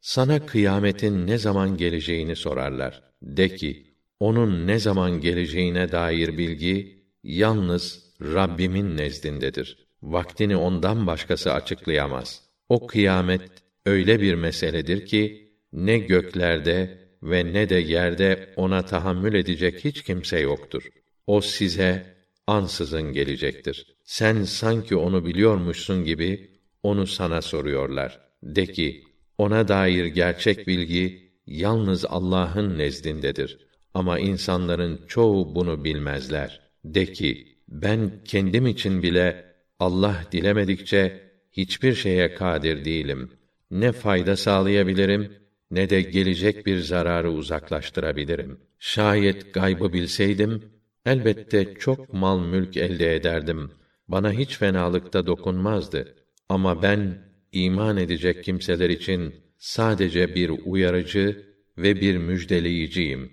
Sana kıyametin ne zaman geleceğini sorarlar. De ki, onun ne zaman geleceğine dair bilgi yalnız Rabbimin nezdindedir. Vaktini ondan başkası açıklayamaz. O kıyamet öyle bir meseledir ki ne göklerde ve ne de yerde ona tahammül edecek hiç kimse yoktur. O size ansızın gelecektir. Sen sanki onu biliyormuşsun gibi onu sana soruyorlar. De ki, ona dair gerçek bilgi yalnız Allah'ın nezdindedir. Ama insanların çoğu bunu bilmezler. De ki, ben kendim için bile Allah dilemedikçe hiçbir şeye kadir değilim. Ne fayda sağlayabilirim ne de gelecek bir zararı uzaklaştırabilirim. Şayet gaybı bilseydim elbette çok mal mülk elde ederdim. Bana hiç fenalıkta dokunmazdı. Ama ben iman edecek kimseler için sadece bir uyarıcı ve bir müjdeleyiciyim.